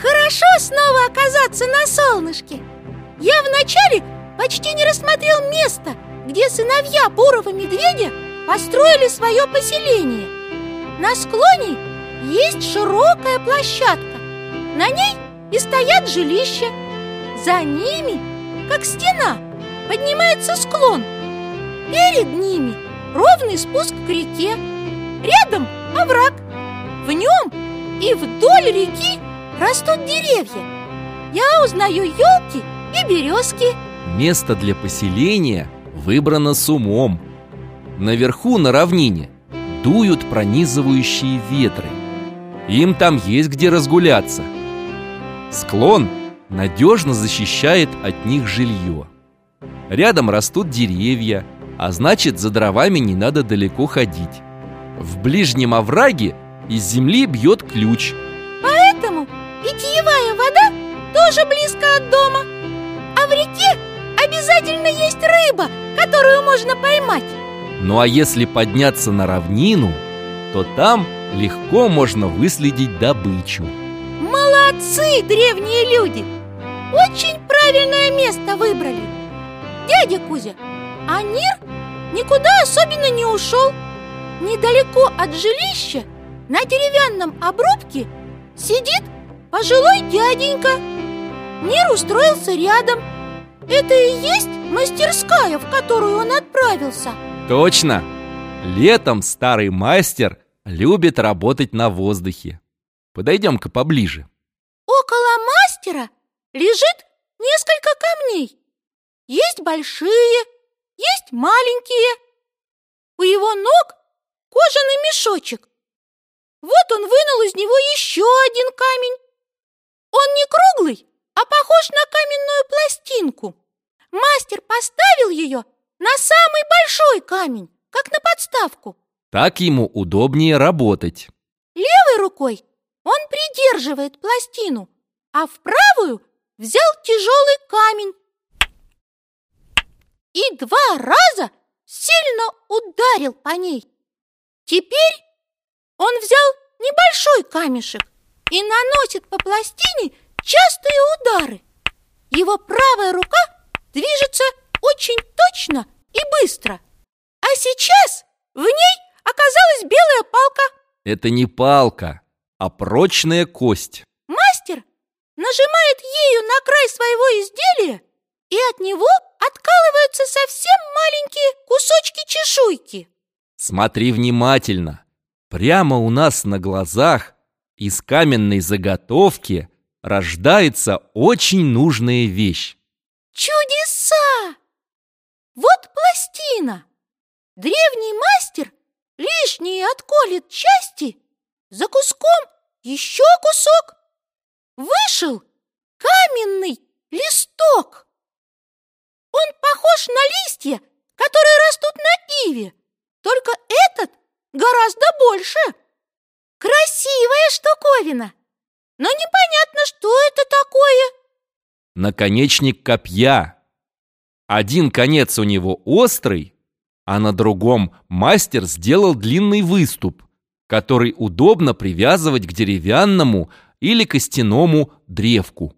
Хорошо снова оказаться на солнышке. Я вначале почти не рассмотрел место, где сыновья бурого медведя построили свое поселение. На склоне есть широкая площадка. На ней и стоят жилища. За ними, как стена, поднимается склон. Перед ними ровный спуск к реке. Рядом овраг. В нем и вдоль реки растут деревья. Я узнаю елки и березки Место для поселения выбрано с умом. Наверху на равнине дуют пронизывающие ветры. Им там есть где разгуляться. Склон надежно защищает от них жилье Рядом растут деревья, а значит за дровами не надо далеко ходить. В ближнем овраге из земли бьет ключ питьевая вода тоже близко от дома. А в реке обязательно есть рыба, которую можно поймать. Ну а если подняться на равнину, то там легко можно выследить добычу. Молодцы, древние люди! Очень правильное место выбрали. Дядя Кузя, а Нир никуда особенно не ушел. Недалеко от жилища на деревянном обрубке сидит пожилой дяденька. Нир устроился рядом. Это и есть мастерская, в которую он отправился. Точно! Летом старый мастер любит работать на воздухе. Подойдем-ка поближе. Около мастера лежит несколько камней. Есть большие, есть маленькие. У его ног кожаный мешочек. Вот он вынул из него еще один камень Он не круглый, а похож на каменную пластинку Мастер поставил ее на самый большой камень, как на подставку Так ему удобнее работать Левой рукой он придерживает пластину, а в правую взял тяжелый камень и два раза сильно ударил по ней. Теперь он взял небольшой камешек и наносит по пластине частые удары. Его правая рука движется очень точно и быстро. А сейчас в ней оказалась белая палка. Это не палка, а прочная кость Мастер нажимает ею на край своего изделия, и от него откалываются совсем маленькие кусочки чешуйки. Смотри внимательно Прямо у нас на глазах из каменной заготовки рождается очень нужная вещь Чудеса! Вот пластина. Древний мастер лишние отколет части, за куском еще кусок. Вышел каменный листок. Он похож на листья, которые растут на иве, только этот гораздо больше. Красивая штуковина, но непонятно, что это такое. Наконечник копья Один конец у него острый, а на другом мастер сделал длинный выступ который удобно привязывать к деревянному или костяному древку.